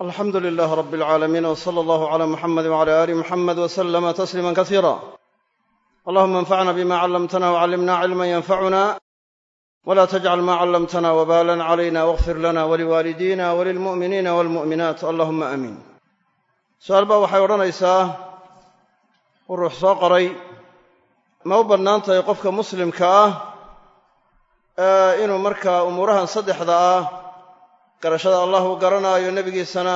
alxamdu lilaah rab alcaalamiin w sala allahu cala muxamedi wcala aali muxamed waslama tasliima kasiira allahuma anfacna bima callamtana wcallimna cilman yanfacuna wla tajcal ma callamtana wbalan calayna wاغfir lana waliwaalidina walilmu'miniina walmu'minaat allahuma aamiin su'aal baa waxay odhanaysaa u ruux soo qoray ma u bannaan tahay qofka muslimka ah inuu markaa umuurahan saddexda ah garashada allah uu garanaayo nebigiisana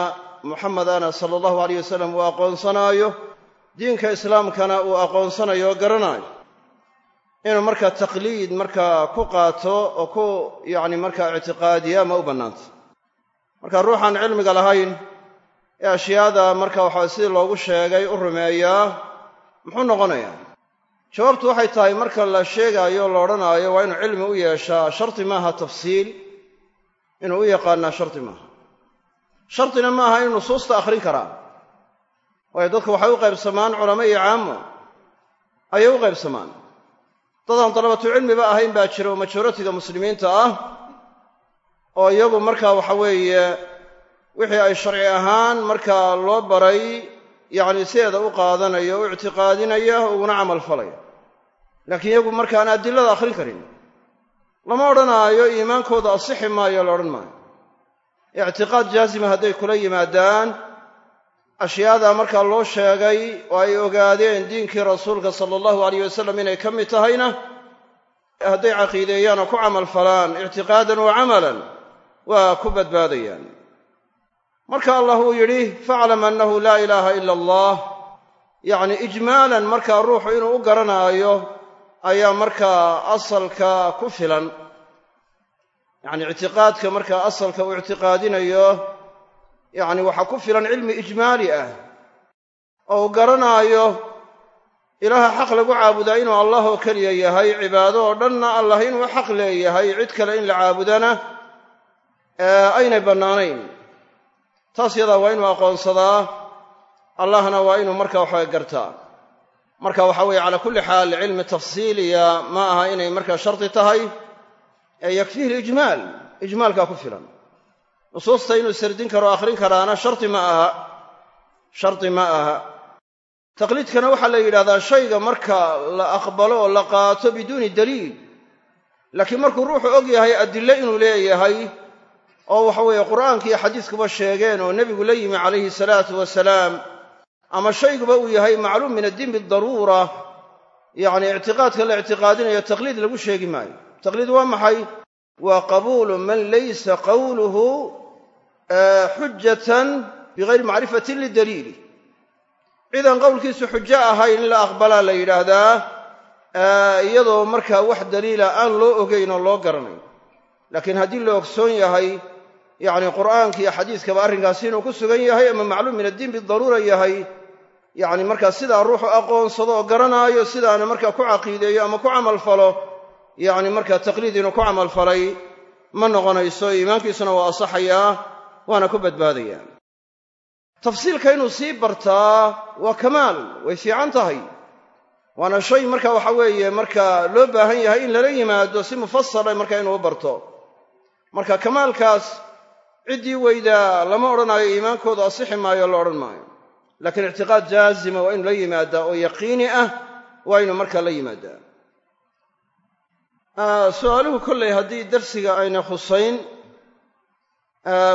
muxamed ana sala allahu alayh wasalam uu aqoonsanaayo diinka islaamkana uu aqoonsanayo oo garanaayo. Inuu markaa taqliid markaa ku qaato oo ku yacni markaa ictiqaadiya ma u bannaanta. Marka ruuxaan cilmiga lahayn ee ashyaada marka waxaa sidii loogu sheegay u rumeeyaa muxuu noqonayaa? Jawaabtu waxay tahay marka la sheegaayo la odhanaayo waa inuu cilmi u yeeshaa shardi maaha tafsiil inuu u yaqaanaa shardi maaha. Shardina maaha inuu nusuusta akhrin karaa. Waayo dadku waxay u qaybsamaan culamo iyo caamo ayay u qaybsamaan. Dadaan dalabatu cilmiba ahayn baa jira oo majoratiga muslimiinta ah oo iyagu markaa waxa weeye wixii ay sharci ahaan markaa loo baray yacni sideeda u qaadanaya u ictiqaadinaya uguna camal falaya. Laakiin iyagu markaan adilada akhrin karin lama odhanaayo iimaankooda asixi maayo la odhan maayo. Ictiqaad jaazima hadday kula yimaadaan ashyaadaa markaa loo sheegay oo ay ogaadeen diinkii rasuulka sala allahu alayh wasalam inay ka mid tahayna hadday caqiideeyaan oo ku camal falaan ictiqaadan wa camalan waa ku badbaadayaan. Marka allah uu yidhi faclam annahu laa ilaaha ila allah yacni ijmaalan markaa ruuxu inuu u garanaayo ayaa markaa asalka ku filan yacni ictiqaadka markaa asalka uu ictiqaadinayo yacni waxaa ku filan cilmi ijmaali ah oo uu garanaayo ilaaha xaq lagu caabudaa inuu allah oo keliya yahay cibaado oo dhanna allah inuu xaq leeyahay cid kale in la caabudana aynay bannaanayn. Taas yadaa waa inuu aqoonsadaa allahna waa inuu marka waxaa gartaa marka waxa weeye calaa kulli xaal cilmi tafsiiliya ma aha inay markaa shardi tahay ee yakfiihi lijmaal ijmaalkaa ku filan. Nusuusta inuu sardin karo akhrin karaana shardi ma aha shardi ma aha. Taqliidkana waxaa la yidhahdaa shayga marka la aqbalo oo la qaato biduuni daliil. Laakiin markuu ruuxu og yahay adille inuu leeyahay oo waxa weeye qur'aanka iyo xadiiskuba sheegeen oo nebigu la yimi calayhi salaatu wasalaam ama shayguba uu yahay macluum min addiin bidaruura yacni ictiqaadka la ictiqaadinayo taqliid lagu sheegi maayo. Taqliid waa maxay? Waa qabuulu man laysa qawluhu xujatan bigayri macrifatin lidaliili. Cidaan qowlkiisu xujo ahayn in la aqbalaa la yidhaahdaa iyadoo markaa wax daliila aan loo ogayn oo loo garanayn laakiin haddii la ogsoon yahay yacni qur'aanka iyo xadiiskaba arrinkaasi inuu ku sugan yahay ama macluum min addiin bidaruura yahay yacni markaa sidaa ruuxu aqoonsado oo garanaayo sidaana markaa ku caqiideeyo ama ku camal falo yacni markaa taqliid inuu ku camal falay ma noqonayso iimaankiisuna waa asaxayaa waana ku badbaadaya. Tafsiilka inuu sii bartaa waa kamaal way fiican tahay. Waana shay marka waxa weeye marka loo baahan yahay in lala yimaado si mufasala marka inuu barto. Marka kamaalkaas ciddii weydaa lama odhanaayo iimaankoodu asixi maayo la odhan maayo laakiin ictiqaad jaazima waa inu la yimaadaa oo yaqiini ah waa inu markaa la yimaadaa. Su'aaluhu kollay haddii darsiga ayna khusayn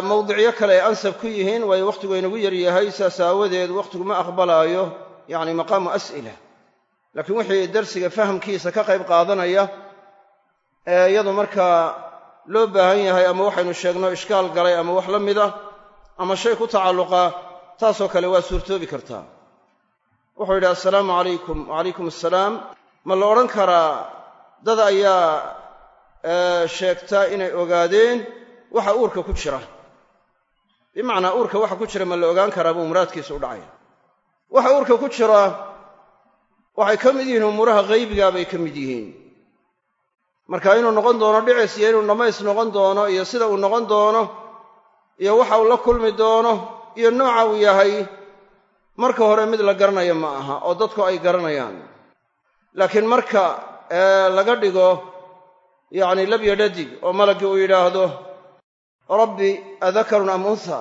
mawdicyo kale ay ansab ku yihiin waayo wakhtigu aynagu yar yahay saas aawadeed wakhtigu ma aqbalaayo yacni maqaamu as'ila. Laakiin wixii darsiga fahamkiisa ka qayb qaadanaya ee iyadu markaa loo baahan yahay ama waxaynu sheegno ishkaal galay ama wax la mida ama shay ku tacalluqa taasoo kale waa suurtoobi kartaa wuxuu yidhi assalaamu calaykum wacalaykum assalaam ma la odhan karaa dad ayaa sheegta inay ogaadeen waxa uurka ku jira. Bimacnaa uurka waxa ku jira ma la ogaan karaa buu muraadkiisa u dhacaya. Waxa uurka ku jira waxay ka mid yihiin umuuraha haybigaa bay ka mid yihiin. Marka inuu noqon doono dhicis iyo inuu dhammays noqon doono iyo sida uu noqon doono iyo waxa uu la kulmi doono iyo nooca uu yahay marka hore mid la garanayo ma aha oo dadku ay garanayaan. Laakiin marka laga dhigo yacni labya dhadig oo malaggii uu yidhaahdo rabbi adakarun am unha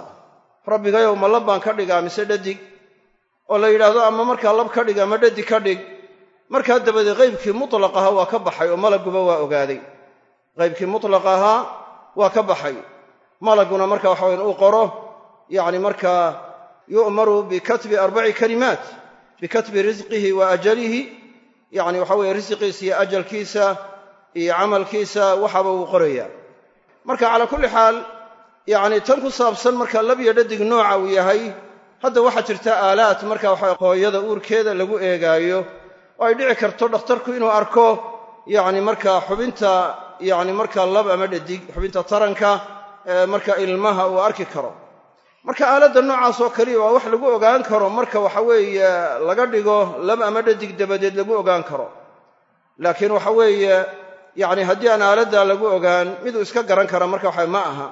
rabbigayow ma lab baan ka dhigaa mise dhadig? Oo la yidhaahdo ama markaa lab ka dhig ama dhadig ka dhig? Markaa dabadeed qaybkii mutlaq ahaa waa ka baxay oo malagguba waa ogaaday. Qaybkii mutlaq ahaa waa ka baxay. Malagguna marka waxa wayan uu qoro yacni markaa yu'maru bikatbi arbaci kalimaat bikatbi risqihi wa ajalihi yacni waxa weye risqiisa iyo ajalkiisa iyo camalkiisa waxaba uu qorayaa marka calaa kulli xaal yacni tan ku saabsan marka lab iyo dhadig nooca uu yahay hadda waxaa jirta aalaad marka waxa hooyada uurkeeda lagu eegaayo oo ay dhici karto dhakhtarku inuu arko yacni markaa xubinta yacni markaa lab ama dhadig xubinta taranka arki karo marka aaladda noocaas oo waa wax lagu ogaan karo. Marka waxa weeye laga dhigo lab ama dhadig dabadeed lagu ogaan karo. Laakiin waxa weeye yacni haddii aan aaladdaa lagu ogaan miduu iska garan kara marka waxa ma aha.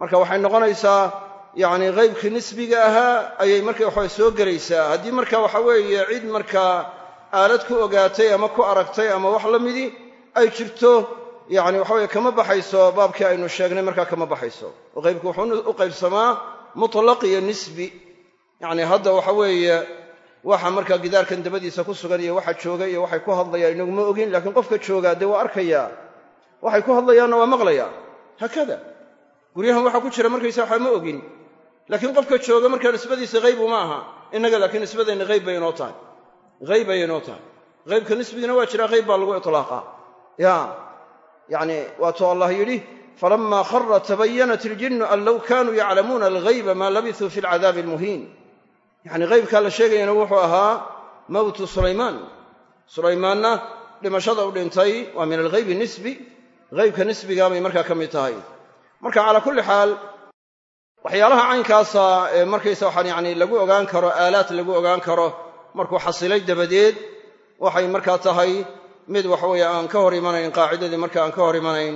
Marka waxay noqonaysaa yacni qaybkii nisbiga ahaa ayay marka waxaa soo gelaysaa. Haddii marka waxa weeye cid markaa aalad ku ogaatay ama ku aragtay ama wax la midii ay jirto yacni waxa weye kama baxayso baabkii aynu sheegnay markaa kama baxayso. Oo qaybku wuxuu u qaybsamaa mutlaq iyo nisbi. Yacni hadda waxa weeye waxa markaa gidaarkan dabadiisa ku sugan iyo waxa jooga iyo waxay ku hadlayaan inaguma ogin laakiin qofka joogaa dee waa arkayaa waxay ku hadlayaanna waa maqlayaa. Haakada guryahan waxaa ku jira markaysa waxaa ma ogin. Laakiin qofka jooga markaa nisbadiisa hayb uma aha. Innaga laakiin nisbadeenna hayb bay inoo tahay. Hayb bay inoo tahay. Haybka nisbigina waa jiraa hayb baa lagu iطlaaqaa ya yacni waatuu allah yidhi falama khara tabayanat iljinnu an low kanuu yaclamuuna alghayba maa labisuu fi alcadaabi almuhiin yacni haybkaa la sheegayana wuxuu ahaa mowtu sulaymaan sulaymaanna dhimashada u dhintay waa min alghaybi nisbi haybka nisbigaa bay markaa ka mid tahay marka calaa kulli xaal waxyaalaha caynkaasa ee markaysa waxaan yacni lagu ogaan karo aalaad lagu ogaan karo markuu xasilay dabadeed waxay markaa tahay mid waxaweeye aan ka hor imanayn qaacidadii marka aan ka hor imanayn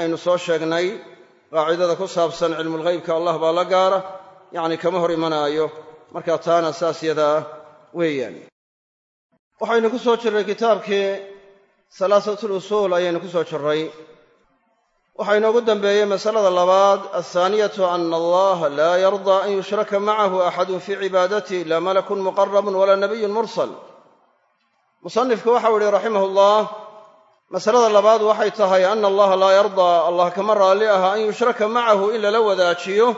aynu soo sheegnay qaacidada ku saabsan cilmulghaybka allah baa la gaara yacni kama hor imanaayo. Marka taana saas yadaa weeyaan. Waxaynu ku soo jirray kitaabkii salaasatul usuul ayaynu ku soo jirray. Waxaa inoogu dambeeyey masalada labaad alhaaniyatu ana allaha laa yardaa an yushraka macahu axadun fii cibaadatihi laa malakun muqarabun walaa nabiyun mursal. Musanifku waxau ihi raximah ullah masalada labaad waxay tahay ana allaha laa yardaa allah kama raalli aha an yushraka macahu in lala wadaajiyo.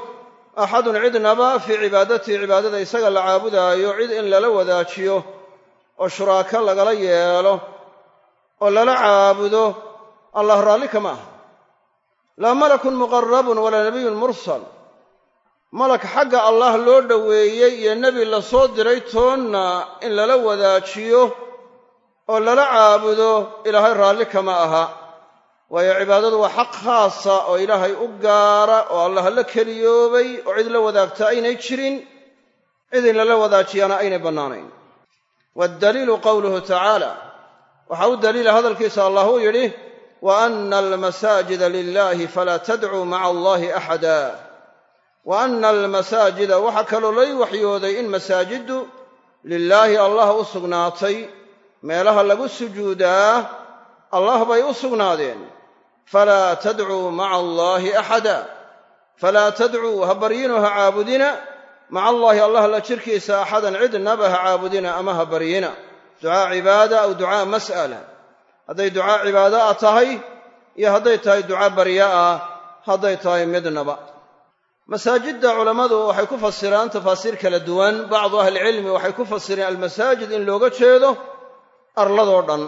Axadun cidnaba fii cibaadatihi cibaadada isaga la caabudaayo cid in lala wadaajiyo. Oo shuraako lagala yeelo oo lala caabudo allah raalli kama aha. Laa malakun muqarabun walaa nabiyun mursal. Malak xagga allah loo dhoweeyey iyo nebi la soo diray toonna in lala wadaajiyo oo lala caabudo ilaahay raalli kama aha. Waayo cibaadadu waa xaq khaasa oo ilaahay u gaara oo allah la keliyoobay oo cid la wadaagta aynay jirin cid in lala wadaajiyaana aynay bannaanayn. Waddaliilu qowluhu tacaala waxaa u daliila hadalkiisa allah uu yidhi wa ana almasaajida lilahi falaa tadcuu maca allahi axada. Wa ana almasaajida waxaa kaloo lay waxyooday in masaajiddu lilaahi allah u sugnaatay meelaha lagu sujuudaa allah bay u sugnaadeen. Falaa tadcuu maca allaahi axada falaa tadcuu ha baryino ha caabudina. Maca allaahi allah la jirkiisa axadan cidnaba ha caabudina ama ha baryina. Ducaa cibaada aw ducaa mas'ala. Hadday ducaa cibaado ah tahay iyo hadday tahay ducaa barya ah hadday tahay midnaba masaajidda culammadu waxay ku fasiraan tafaasiir kala duwan. Bacdu ahlicilmi waxay ku fasireen almasaajid in looga jeedo arladoo dhan.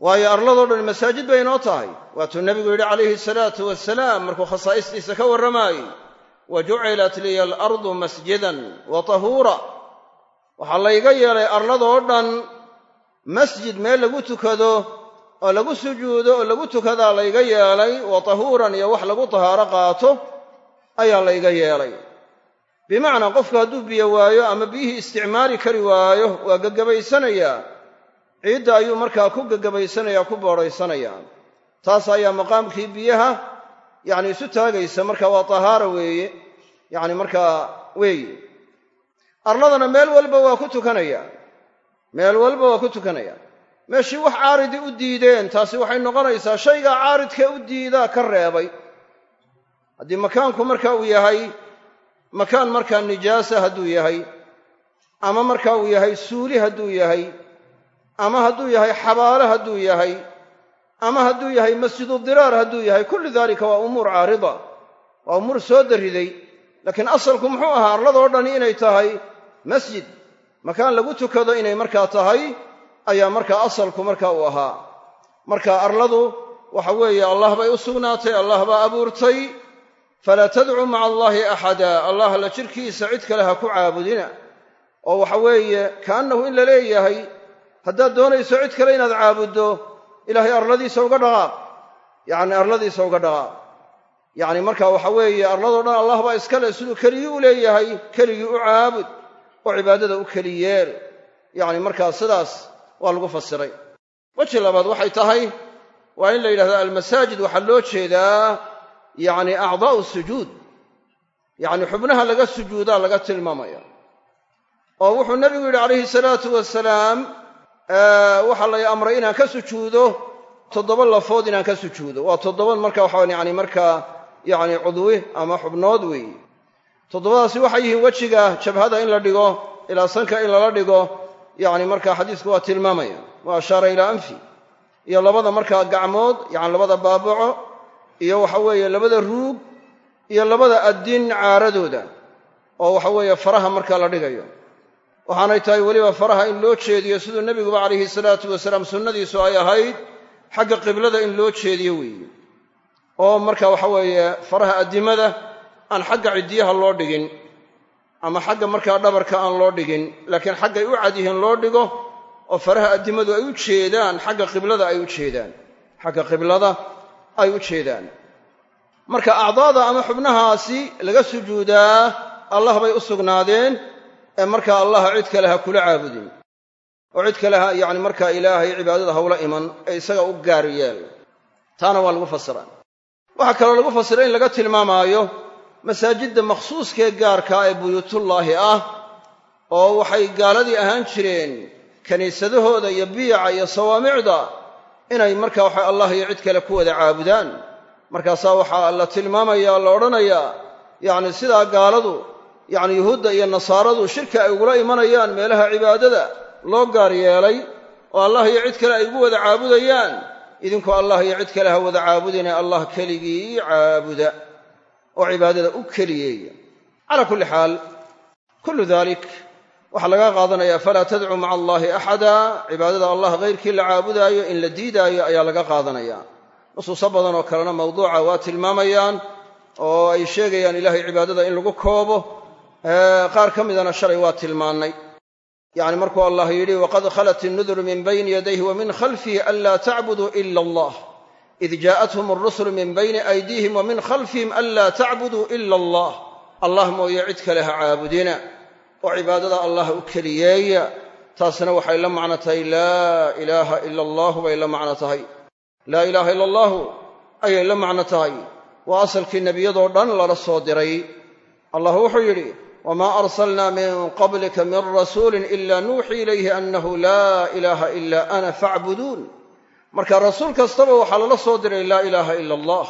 Waayo arladoo dhan masaajid bay inoo tahay. Waatuu nebigu yidhi calayhi salaatu wasalaam markuu khasaa'istiisa ka warramaayey wa jucilat liya alardu masjidan wa tahuura. Waxaa layga yeelay arladoo dhan masjid meel lagu tukado oo lagu sujuudo oo lagu tukadaa layga yeelay wa tahuuran iyo wax lagu tahaaro qaato ayaa layga yeelay. Bimacnaa qofku hadduu biyo waayo ama biyihii isticmaali kari waayo waa gagabaysanayaa ciidda ayuu markaa ku gagabaysanayaa ku boodhaysanayaa taas ayaa maqaamkii biyaha yacni isu taagaysa marka waa tahaara weeye yacni markaa weeye. Arladana meel walba waa ku tukanaya meel walba waa ku tukanaya. Meeshii wax caaridi u diideen taasi waxay noqonaysaa shaygaa caaridkee u diidaa ka reebay. Haddii makaanku marka uu yahay makaan markaa nijaasa hadduu yahay ama marka uu yahay suuli hadduu yahay ama hadduu yahay xabaale hadduu yahay ama hadduu yahay masjidu diraar hadduu yahay kullu dalika waa umuur caarida waa umuur soo darriday laakiin asalku muxuu ahaa arladoo dhani inay tahay masjid. Makaan lagu tukado inay markaa tahay ayaa markaa asalku marka uu ahaa. Marka arladu waxa weeye allah bay u sugnaatay allah baa abuurtay. Falaa tadcuu maca allaahi axada allah la jirkiisa cid kale ha ku caabudina. Oo waxa weeye kaannahu in la leeyahay haddaad doonayso cid kale inaad caabuddo ilaahay arladiisa uga dhaqaaq yacni arladiisa uga dhaqaaq yacni marka waxa weeye arladoo dhan allah baa iskale siduu keligii u leeyahay keligii u caabud oo cibaadada u keli yeel yacni markaa sidaas waa lagu fasiray. Weji labaad waxay tahay waa in la yidhahdo almasaajid. Waxaa loo jeedaa yacni acdaa'u sujuud. Yacni xubnaha laga sujuudaa laga tilmaamaya. Oo wuxuu nebigu yidhi calayhi salaatu wasalaam waxaa lay amray inaan ka sujuudo toddoba lafood inaan ka sujuudo. Waa toddoba marka waxaa yani markaa yacni cudwi ama xubnood weeye toddobadaasi waxay yihiin wejiga jabhada in la dhigo ilaa sanka in lala dhigo yacni markaa xadiisku waa tilmaamaya. Wa ashaara ilaa anfi. Iyo labada markaa gacmood yacni labada baabaco iyo waxa weeye labada ruug iyo labada addin caaradooda oo waxa weeye faraha markaa la dhigayo waxaanay tahay weliba faraha in loo jeediyo siduu nebiguba calayhi salaatu wasalaam sunnadiisu ay ahayd xagga qiblada in loo jeediyo weeye. oo marka waxa weeye faraha addimada aan xagga ciddiyaha loo dhigin ama xagga markaa dhabarka aan loo dhigin laakiin xaggay u cad yihiin loo dhigo oo faraha addimadu ay u jeedaan xagga qiblada ay u jeedaan xagga qiblada ay u jeedaan. Marka acdaada ama xubnahaasi laga sujuudaa allah bay u sugnaadeen ee markaa allaha cid kale ha kula caabudin. Oo cid kale ha yacni markaa ilaahay cibaadada hawla iman ee isaga u gaar taana waa lagu fasiraa waxaa kaloo lagu fasira in laga tilmaamaayo masaajidda makhsuuskee gaarkaa ee buyuutullaahi ah oo waxay gaaladii ahaan jireen kiniisadahooda iyo biyaca iyo sawaamicda inay marka waxa allah iyo cid kale ku wada caabudaan. Markaasaa waxaa la tilmaamaya la odhanayaa yacni sidaa gaaladu yacni yuhuudda iyo nasaaradu shirka ay ugula imanayaan meelaha cibaadada loo gaar yeelay oo allah iyo cid kale ay ugu wada caabudayaan idinku allah iyo cid kale ha wada caabudine allah keligii caabuda oo cibaadada u keliyeeya. Calaa kulli xaal kullu dalik waxaa laga qaadanaya falaa tadcuu maca allaahi axada cibaadada allah hayrkii la caabudaayo in la diidaayo ayaa laga qaadanaya. Nusuuso badan oo kalena mawduuca waa tilmaamayaan oo ay sheegayaan ilahay cibaadada in lagu koobo qaar ka midana shalay waa tilmaannay. Yacni markuu allah yidhi waqad khalat innuduru min bayni yadayhi wa min khalfihi anlaa tacbuduu ila allah. Id jaa'athum alrusulu min bayni aydiihim wa min khalfihim anlaa tacbuduu ila allah. Allah mooye cid kale ha caabudina. Oo cibaadada allah u keliyeeya. Taasna waxay la macno tahay laa ilaaha ila allahu bay la macno tahay. Laa ilaaha ila allahu ayay la macno tahay. Waa asalkii nebiyadoo dhan lala soo diray. Allah wuxuu yidhi wmaa arsalna min qablika min rasuulin ila nuuxii ilayhi annahu laa ilaaha ila ana facbuduun marka rasuul kastaba waxaa lala soo diray laa ilaaha ila allah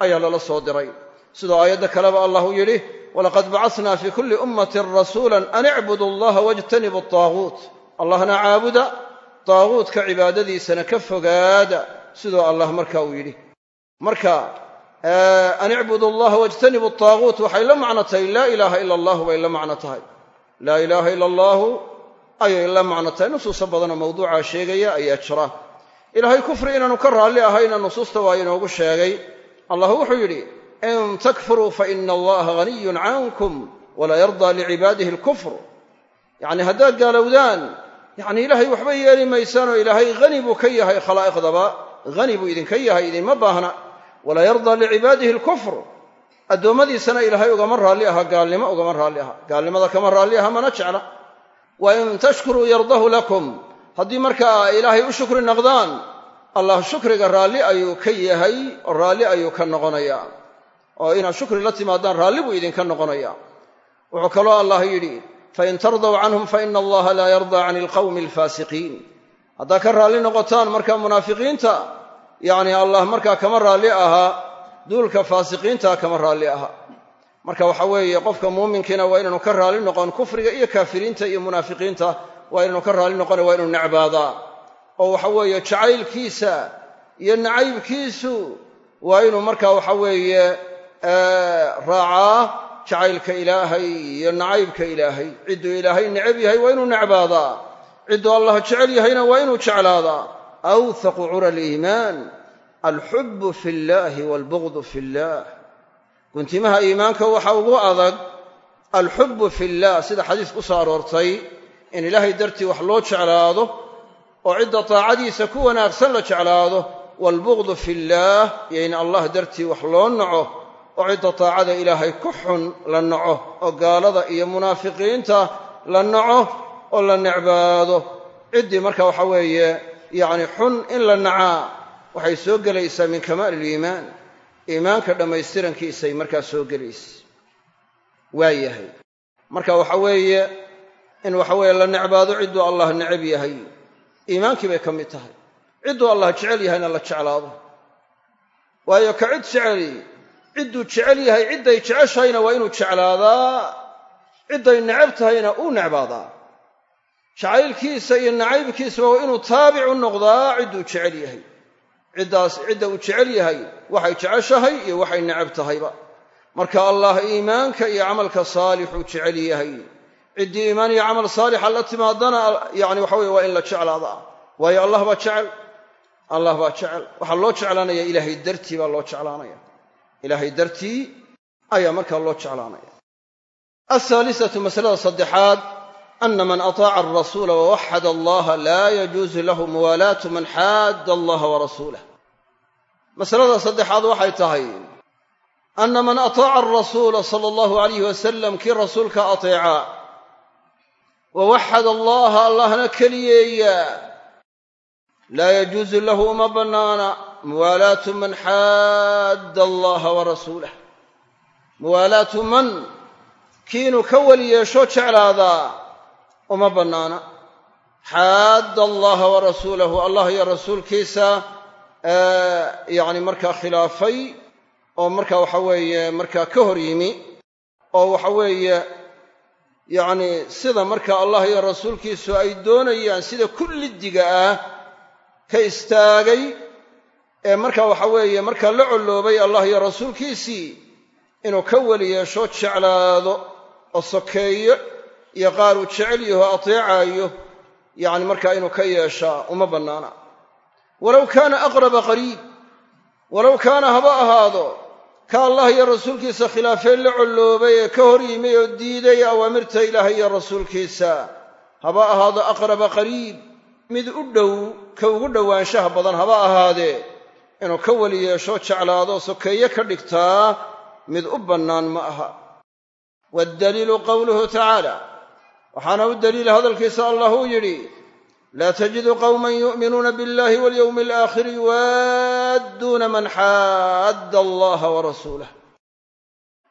ayaa lala soo diray. Sidoo aayadda kaleba allahu yidhi walaqad bacasna fi kulli ummatin rasuula an icbudu allaha wajtanibu ataaguut allahna caabuda taaguutka cibaadadiisana ka fogaada sidoo allah marka uu yidhi. Marka an icbudu allaha wajtanibu ataaguut waxay la macno tahay laa ilaaha ila allahu bay la macno tahay laa ilaaha ila allaahu ayay la macno tahay nusuuso badanoo mawduucaa sheegaya ayaa jira. Ilaahay kufri inaanu ka raalli ahayna nusuusta waa inoogu sheegay. Allah wuxuu yidhi in takfuruu faina allaha haniyun cankum walaa yardaa licibaadihi alkufr. Yacni haddaad gaalowdaan yacni ilaahay waxba yeeli maysaanoo ilaahay hani buu ka yahay khalaa'iqdaba. Hani buu idinka yahay idinma baahna walaa yardaa licibaadihi alkufr. Addoommadiisana ilaahay ugama raalli aha gaalnimo ugama raalli aha. Gaalnimada kama raalli aha mana jecla. Wa in tashkuruu yardahu lakum. Haddii markaa ilaahay u shukri naqdaan allah shukriga raalli ayuu ka yahay oo raalli ayuu ka noqonayaa. Oo inaad shukri la timaadaan raalli buu idinka noqonayaa. Wuxuu kaloo allah yidhi fain tardaw canhum faina allaha laa yardaa can alqawmi alfaasiqiin. Haddaa ka raalli noqotaan markaa munaafiqiinta yacni allah markaa kama raalli ahaa duulka faasiqiinta kama raalli aha. Marka waxa weeye qofka muuminkiina waa inaanu ka raali noqon kufriga iyo kaafiriinta iyo munaafiqiinta waa inaanu ka raali noqona waa inuu necbaadaa oo waxa weeye jacaylkiisa iyo nacaybkiisu waa inuu marka waxa weeye raacaa jacaylka ilaahay iyo nacaybka ilaahay. Cidduu ilaahay necab yahay waa inuu necbaadaa. Cidduu allah jecel yahayna waa inuu jeclaadaa awthaqu cura aliimaan alxubbu fi llahi waalbugdu fi llah guntimaha iimaanka waxa ugu adag alxubbu fi llah sida xadiis ku soo aroortay in ilaahay dartii wax loo jeclaado oo cidda taacadiisa ku wanaagsan la jeclaado waalbugdu fi llaah iyo in allah dartii wax loo naco oo cidda taacada ilaahay ku xun la naco oo gaalada iyo munaafiqiinta la naco oo la necbaado ciddii marka waxa weeye yacni xun in la nacaa waxay soo gelaysaa min kamaali iliimaan iimaanka dhammaystirankiisay markaa soo gelaysa. Waa yahay. Marka waxa weeye in waxa weeye la necbaado cidduu allah necab yahay. Iimaankii bay ka mid tahay. Cidduu allah jecel yahayna la jeclaado. Waayo ka cid jeceli cidduu jecel yahay cidday jeceshahayna waa inuu jeclaadaa. Cidday necab tahayna uu necbaadaa jacaylkiisa iyo nacaybkiisaba waa inuu taabic u noqdaa cidduu jecel yahay. Ciddaas cidda uu jecel yahay waxay jeceshahay iyo waxay necab tahayba. Marka allah iimaanka iyo camalka saalixuu jecel yahay. Ciddii iimaan iyo camal saalixa la timaadana yacni waxa weye waa in la jeclaadaa waayo allah baa jecel allah baa jecel. Waxaa loo jeclaanaya ilaahay dartii baa loo jeclaanaya. Ilaahay dartii ayaa markaa loo jeclaanaya. Alhaalisatu masalada saddexaad ana man ataaca alrasuula wawaxad allaha laa yajuusu lahu muwaalaatu man xaadda allaha warasuulah masalada saddexaad waxay tahay ana man ataaca alrasuula sala allahu alayh wasalam kii rasuulka ateeca wawaxad allaha allahna keliyeeya laa yajuusu lahu uma bannaana muwaalaatu man xaadda allaha warasuulah muwaalaatu man kiinuu ka weli jeclaadaa uma bannaana. Xaadda allaha warasuulahu allah iyo rasuulkiisa yacni markaa khilaafay oo marka waxa weeye markaa ka hor yimi oo waxa weeye yacni sida marka allah iyo rasuulkiisu ay doonayaan sida kullidiga ah ka istaagay ee marka waxa weeye markaa la colloobay allah iyo rasuulkiisii inuu ka weli yeesho jeclaado oo sokeeyo iyo qaar uu jecel yaho ateecaayo yacni markaa inuu ka yeeshaa uma bannaana. Walow kaana aqraba qariib walow kaana haba ahaado ka allah iyo rasuulkiisa khilaafeen la colloobay ee ka hor yimi oo diiday awaamirta ilaahay iyo rasuulkiisa haba ahaado aqraba qariib mid u dhow ka ugu dhowaanshaha badan haba ahaadee inuu ka weli yeesho jeclaado sokeeye ka dhigtaa mid u bannaan ma aha. Waddaliilu qowluhu tacaala waxaana u daliila hadalkiisa allah uu yidhi laa tajidu qowman yu'minuuna biاllahi walyowmi alaakhiri yuwaadduuna man xaadda allaha warasuulah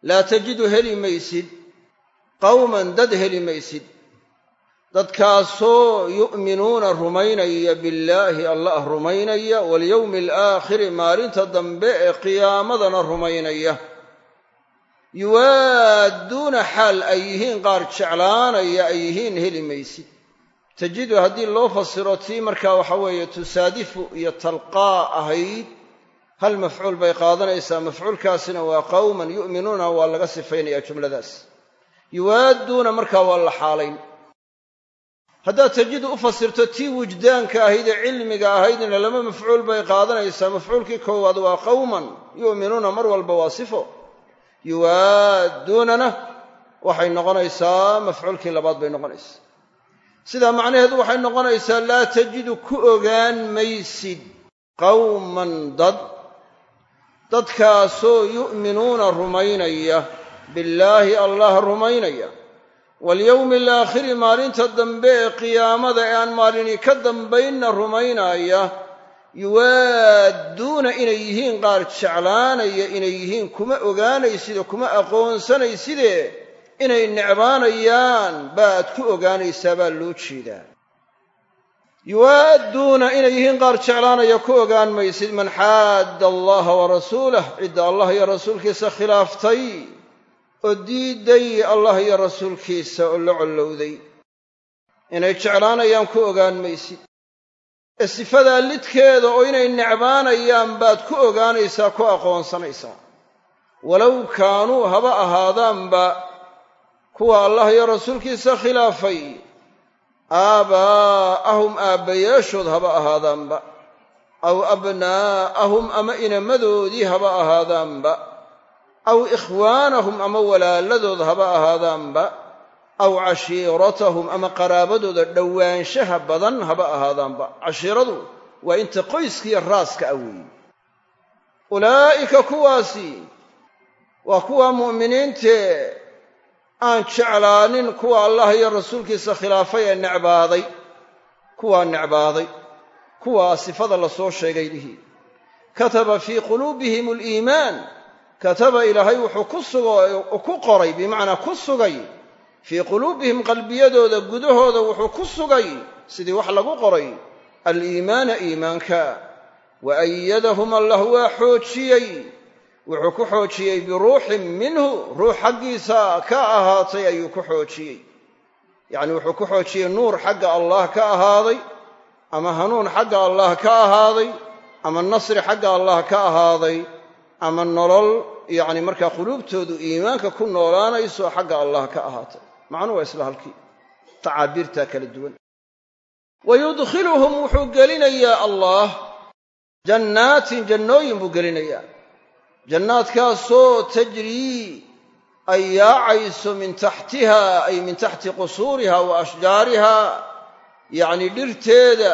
laa tajidu heli maysid qowman dad heli maysid dadkaasoo yu'minuuna rumaynaya billaahi allah rumaynaya walyowmi alaakhiri maalinta dambe ee qiyaamadana rumaynaya yuwaadduuna xaal ay yihiin qaar jeclaanaya ay yihiin heli maysid tajidu haddii loo fasiro tii markaa waxa weeye tusaadifu iyo talqaa ahayd hal mafcuul bay qaadanaysaa. Mafcuulkaasina waa qowman yu'minuuna waa laga sifaynaya jumladaas. Yuwaadduuna markaa waa la xaalayn. Haddaad tajidu u fasirto tii wujdaanka ahayd ee cilmiga ahaydna lama mafcuul bay qaadanaysaa. Mafcuulkii koowaad waa qowman yu'minuuna mar walba waa sifo yuwaadduunana waxay noqonaysaa mafcuulkii labaad bay noqonaysaa. Sidaa macnaheedu waxay noqonaysaa laa tajidu ku ogaan maysid qawman dad. Dadkaasoo yu'minuuna rumaynaya billaahi allah rumaynaya. Walyowmi alaakhiri maalinta dambe ee qiyaamada ee aan maalini ka dambaynna rumaynaya yuwaadduuna inay yihiin qaar jeclaanaya inay yihiin kuma ogaanaysid oo kuma aqoonsanayside inay necbaanayaan baad ku ogaanaysaa baa loo jeedaa. Yuwaadduuna inay yihiin qaar jeclaanaya ku ogaan maysid man xaadda allaha wa rasuulah cidda allah iyo rasuulkiisa khilaaftay oo diidday allah iyo rasuulkiisa oo la collowday. Inay jeclaanayaan ku ogaan maysid ee sifadaa lidkeeda oo inay necbaanayaan baad ku ogaanaysaa ku aqoonsanaysaa walow kaanuu haba ahaadaanba kuwa allah iyo rasuulkiisa khilaafay aabaa'ahum aabbayaashood haba ahaadaanba aw abnaa'ahum ama inamadoodii haba ahaadaanba aw ikhwaanahum ama walaaladood haba ahaadaanba aw cashiiratahum ama qaraabadooda dhowaanshaha badan haba ahaadaanba cashiiradu waa inta qoyskiiyo raaska ah weeye ulaa'ika kuwaasi waa kuwa mu'miniintee aan jeclaanin kuwa allah iyo rasuulkiisa khilaafay ee necbaaday kuwaa necbaaday kuwaa sifada la soo sheegay lihi kataba fii quluubihim aliimaan kataba ilaahay wuxuu ku sugo ku qoray bimacnaa ku sugay fii quluubihim qalbiyadooda gudahooda wuxuu ku sugay sidii wax lagu qoray aliimaana iimaanka wa ayadahum allah waa xoojiyey wuxuu ku xoojiyey biruuxin minhu ruux xaggiisa ka ahaatay ayuu ku xoojiyey. Yacni wuxuu ku xoojiyey nuur xagga allah ka ahaaday ama hanuun xagga allah ka ahaaday ama nasri xagga allah ka ahaaday ama nolol yacni markaa quluubtoodu iimaanka ku noolaanayso xagga allah ka ahaatay macnuhu waa isla halkii. Tacaabiirtaa kala duwan. Wa yudkhiluhum wuxuu gelinayaa allah. Jannaatin jannooyin buu gelinayaa. Jannaadkaasoo tajrii ay yaacayso min taxtiha ay min taxti qusuuriha wa ashjaariha yacni dhirteeda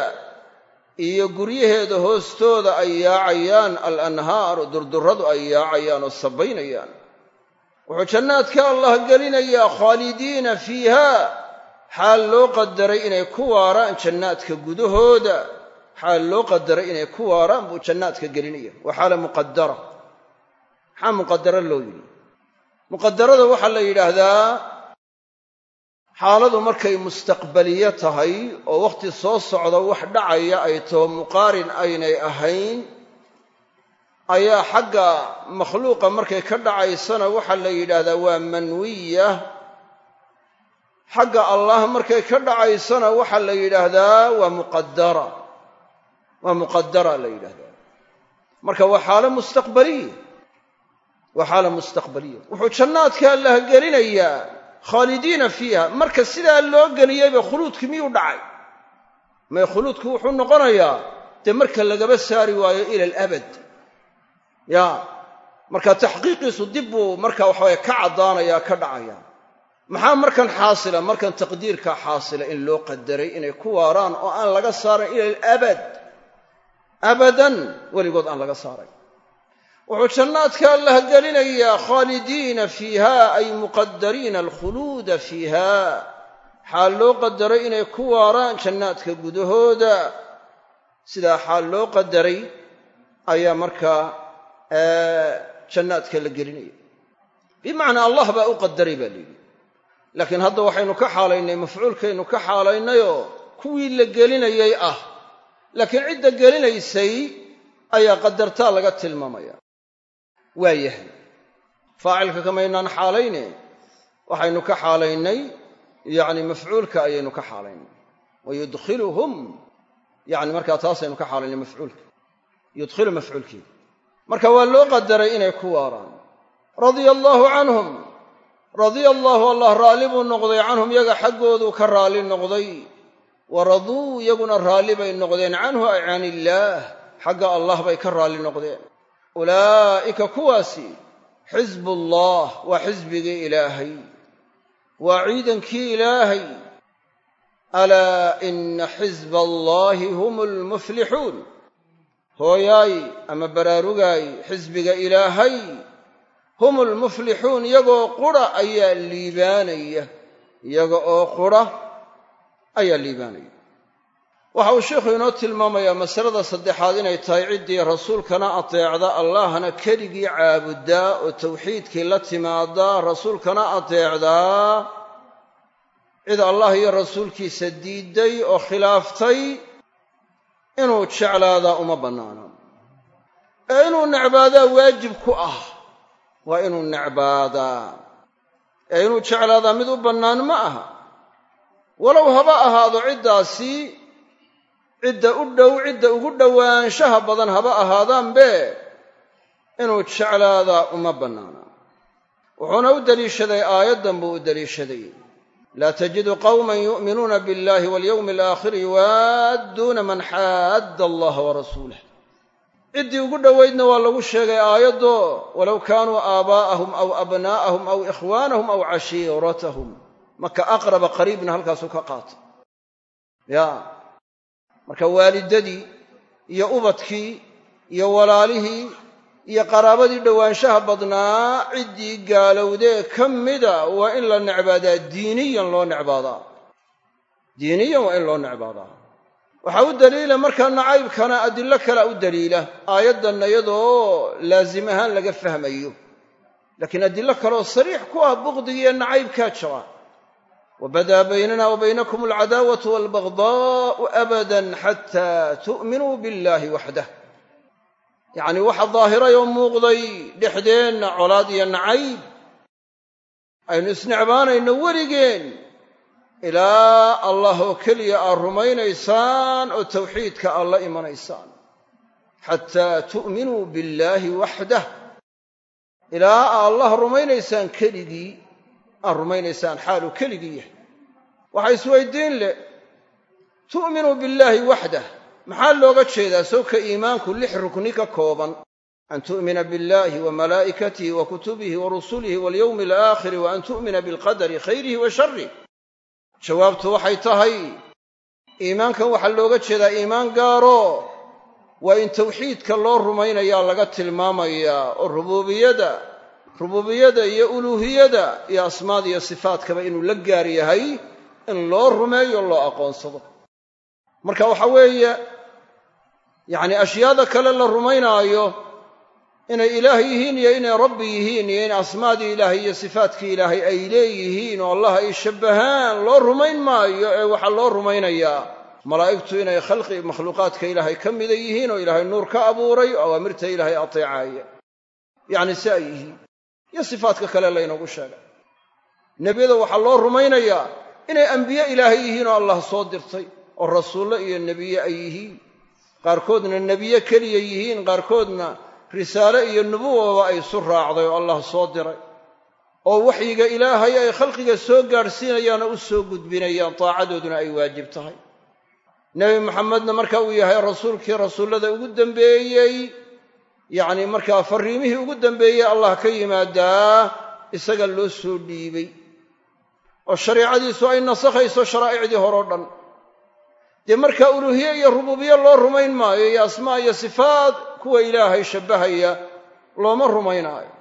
iyo guryaheeda hoostooda ay yaacayaan alanhaaru durdurradu ay yaacayaan oo sabaynayaan wuxuu jannaadka allah gelinayaa khaalidiina fiiha. Xaal loo qadaray inay ku waaraan jannaadka gudahooda. Xaal loo qadaray inay ku waaraan buu jannaadka gelinaya waa xaala muqadara maxaa muqadaro loo yidhi? Muqadarada waxaa la yidhaahdaa xaaladu markay mustaqbaliyo tahay oo wakhti soo socda wax dhacaya ay taho muqaarin aynay ahayn ayaa xagga makhluuqa markay ka dhacaysana waxaa la yidhaahdaa waa manwiya. Xagga allah markay ka dhacaysana waxaa la yidhaahdaa waa muqadara waa muqadara la yidhahdaa marka waa xaalo mustaqbaliya. Waa xaala mustaqbaliya. Wuxuu jannaadka allah gelinayaa khaalidiina fiiha. Marka sidaa loo geliyeyba khuluudkii miyuu dhacay? May khuluudku wuxuu noqonayaa dee marka lagaba saari waayo ila alabad ya marka taxqiiqiisu dib buu marka waxaweye ka caddaanaya ka dhacaya. Maxaa markan xaasila markan taqdiirkaa xaasila in loo qadaray inay ku waaraan oo aan laga saaran ila alabad abadan weligood aan laga saaray. Wuxuu jannaadka allah gelinayaa khaalidiina fiiha ay muqadariina alkhuluuda fiiha. Xaal loo qadaray inay ku waaraan jannaadka gudahooda. Sidaa xaal loo qadaray ayaa markaa jannaadka la gelinaya bimacnaa allah baa u qadaray baa layidhi laakiin hadda waxaynu ka xaalaynay mafcuulkaynu ka xaalaynayoo kuwii la gelinayay ah. Laakiin cidda gelinaysay ayaa qadartaa laga tilmaamaya. Waa yahay. Faacilka kamaynaan xaalayne waxaynu ka xaalaynay yacni mafcuulka ayaynu ka xaalaynay. Wa yudkhiluhum yani markaa taasaynu ka xaalaynay mafcuulka. Yudkhilu mafcuulkeeda marka waa loo qadaray inay ku waaraan. Radia allaahu canhum radia allaahu allah raalli buu noqday canhum yaga xaggooduu ka raalli noqday. Wa raduu iyaguna raalli bay noqdeen canhu ay can illaah xagga allah bay ka raalli noqdeen. Ulaa'ika kuwaasi xisbullah waa xisbigii ilaahay. Waa ciidankii ilaahay. Alaa ina xisba allaahi hum almuflixuun hooyaay ama baraarugaay xisbiga ilaahay hum almuflixuun iyagoo qura ayaa liibaanaya. Iyaga oo qura ayaa liibaanaya. Waxa uu sheikhu inoo tilmaamayaa masalada saddexaad inay tahay ciddii rasuulkana ateecda allahna keligii caabuddaa oo tawxiidkii la timaadaa rasuulkana ateecdaa cid allah iyo rasuulkiisa diidday oo khilaaftay inuu jeclaadaa uma bannaana ee inuu necbaadaa waajib ku ah waa inuu necbaadaa. Ee inuu jeclaadaa mid u bannaan ma aha. Walow haba ahaado ciddaasi cidda u dhow cidda ugu dhowaanshaha badan haba ahaadaanbe inuu jeclaadaa uma bannaana wuxuuna u deliishaday aayaddan buu u deliishaday laa tajidu qawman yu'minuuna biاllahi walyowmi alaakhiri yuwaadduuna man xaadda allaha warasuulah ciddii ugu dhowaydna waa lagu sheegay aayaddo walow kaanuu aabaa'ahum aw abnaa'ahum aw ikhwaanahum aw cashiiratahum maka aqraba qariibna halkaasuu ka qaatay ya marka waalidadii iyo ubadkii iyo walaalihii iyo qaraabadii dhowaanshaha badnaa ciddii gaalowdee ka mida waa in la necbaadaa diiniyan loo necbaadaa. Diiniyan waa in loo necbaadaa. Waxaa u daliila markaa nacaybkana adillo kalea u daliila aayaddanna iyadoo laasim ahaan laga fahmayo. Laakiin adillo kaleoo sariix ku ah buqdigiiyo nacaybkaa jira. Wabadaa baynana wa baynakum alcadaawatu waalbagdaa'u abadan xataa tu'minuu billahi waxdah yacnii waxa daahiray oo muuqday dhexdeenna colaad iyo nacayb. Aynu isnecbaanayno weligeen ilaa allah oo keliya aad rumaynaysaan oo tawxiidka aad la imanaysaan. Xataa tu'minuu billaahi waxdah. Ilaa aa allah rumaynaysaan keligii aad rumaynaysaan xaaluu keligii yahay. Waxaa isweydiin leh. Tu'minuu billaahi waxdah maxaa looga jeedaa sawka iimaanku lix rukni ka kooban? An tu'mina biاllahi wa malaa'ikatihi wa kutubihi wa rusulihi walyowmi alaakhiri wa an tu'mina bilqadari khayrihi wa sharih jawaabtu waxay tahay iimaankan waxaa looga jeedaa iimaan gaaro. Waa in tawxiidka loo rumaynayaa laga tilmaamayaa oo rububiyada rububiyada iyo uluuhiyada iyo asmaada iyo sifaadkaba inuu la gaar yahay in loo rumeeyo loo aqoonsado. Marka waxa weeye yacni ashyaada kale la rumaynaayo inay ilaah yihiin iyo inay rabbi yihiin iyo in asmaadii ilaahay iyo sifaadkii ilaahay ay leeyihiin oo allah ay shabbahaan loo rumayn maayo ee waxaa loo rumaynayaa malaa'igtu inay khalqi makhluuqaadka ilaahay ka mida yihiin oo ilaahay nuur ka abuuray oo awaamirta ilaahay ateecaaya yacni si ay yihiin. Iyo sifaadka kale laynoogu sheegay. Nebiyada waxaa loo rumaynayaa inay ambiye ilaahay yihiin oo allah soo dirtay oo rasuullo iyo nebiye ay yihiin qaarkoodna nebiye keliya yihiin qaarkoodna risaale iyo nubuwaba ay isu raacday oo allah soo diray. Oo waxyiga ilaahay ay khalqiga soo gaadhsiinayaanoo u soo gudbinayaan taacadooduna ay waajib tahay. Nebi maxamedna marka uu yahay rasuulkii rasuullada ugu dambeeyey yacni markaa farriimihii ugu dambeeyey allah ka yimaadaa isaga loo soo dhiibay. Oo shariicadiisu ay nasakhayso sharaa'icdii horeo dhan dee markaa uluuhiye iyo rubuubiye loo rumayn maayo iyo asmaa iyo sifaad kuwa ilaahay shabbahaya looma rumaynaayo.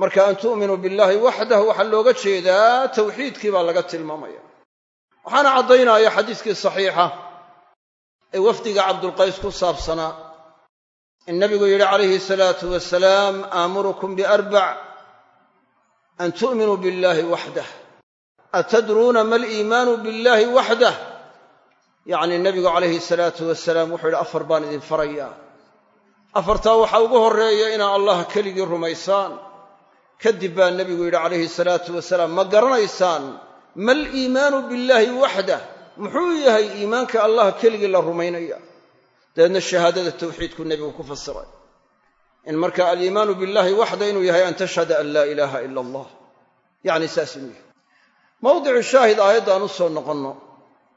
Marka an tu'minuu billaahi waxdah waxaa looga jeedaa tawxiidkii baa laga tilmaamaya. Waxaana caddaynaya xadiiskii saxiixa ee wafdiga cabdulqays ku saabsanaa in nabigu yidhi calayhi salaatu wasalaam aamurukum biarbac an tu'minuu billaahi waxdah atadruuna ma aliimaanu billaahi waxdah yacni nebigu calayhi salaatu wasalaam wuxuu yidhi afar baan idin farayaa. Afartaa waxaa ugu horreeya inaa allah keligii rumaysaan. Kadib baa nebigu yidhi calayhi salaatu wasalaam ma garanaysaan ma aliimaanu billaahi waxdah muxuu yahay iimaanka allah keligii la rumaynaya? Dabeedna shahaadada tawxiidku nebigu ku fasiray. In marka aliimaanu billahi waxda inuu yahay an tashhada an laa ilaaha ila allah. Yacni saas inuu yahay. Mawdicu shaahid aayaddaan u soo noqonno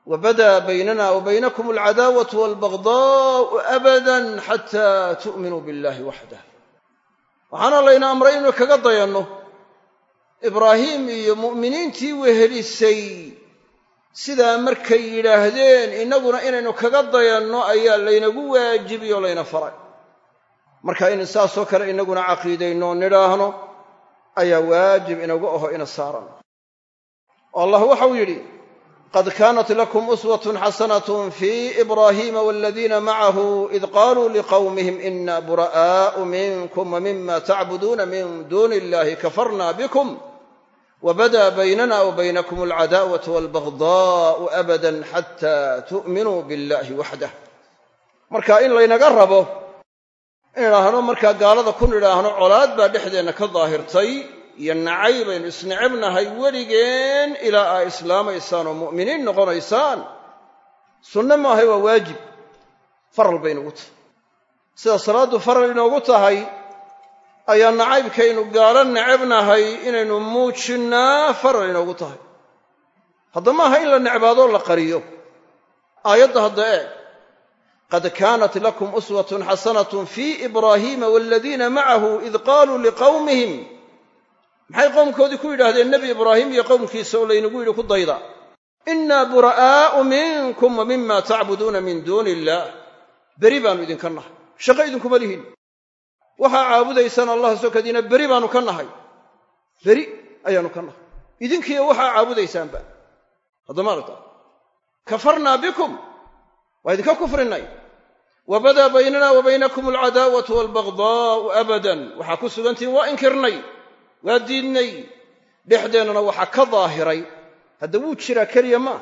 wabadaa baynana wa baynakum alcadaawatu waalbagdaa'u abadan xataa tu'minuu billahi waxdah waxaana layna amray inaynu kaga dayanno. Ibraahiim iyo mu'miniintii wehelisay. Sidaa markay yidhaahdeen innaguna inaynu kaga dayanno ayaa laynagu waajibiy oo layna faray. Marka in saasoo kale innaguna caqiidayno nidhaahno ayaa waajib inagu aho ina saaran. Allah waxau yidhi qad kaanat lakum uswatun xasanatun fii ibraahiima waladiina macahu id qaaluu liqawmihim ina bura'aa'u minkum wa mima tacbuduuna min duuni illahi kafarna bikum wbada baynana wa baynakum alcadaawatu walbagdaa'u abadan xataa tu'minuu billahi waxdah marka in laynaga rabo in idhaahno markaa gaalada ku nidhaahno colaad baa dhexdeenna ka daahirtay iyo nacayb aynu isnecebnahay weligeen ilaa aa islaamaysaan oo mu'miniin noqonaysaan. Sunne maahay waa waajib. Faral bay inugu tahay. Sida salaaddu faral inoogu tahay ayaa nacaybkaynu gaalo necebnahay inaynu muujinnaa faral inoogu tahay. Hadda maaha in la necbaadoo la qariyo. Aayadda hadda eeg qad kaanat lakum uswatun xasanatun fii ibraahiima waaladiina macahu id qaaluu liqawmihim maxay qowmkoodii ku yidhaahdeen nebi ibraahim iyo qowmkiisa oo laynagu yidhi ku dayda. Innaa bura'aa'u minkum wa mima tacbuduuna min duuni illaah beri baannu idinka nahay. Shaqo idinkuma lihin. Waxaa caabudaysaan allah sokadiina beri baannu ka nahay. Beri ayaannu ka nahay. Idinkiiyo waxaa caabudaysaanba haddama aragta kafarnaa bikum. Waa idinka kufrinay wa badaa baynana wa baynakum alcadaawatu waalbagdaa'u abadan. Waxaa ku sugantihiin waa inkirnay waa diidnay. Dhexdeennana waxaa ka daahiray hadda wuu jiraa keliya maa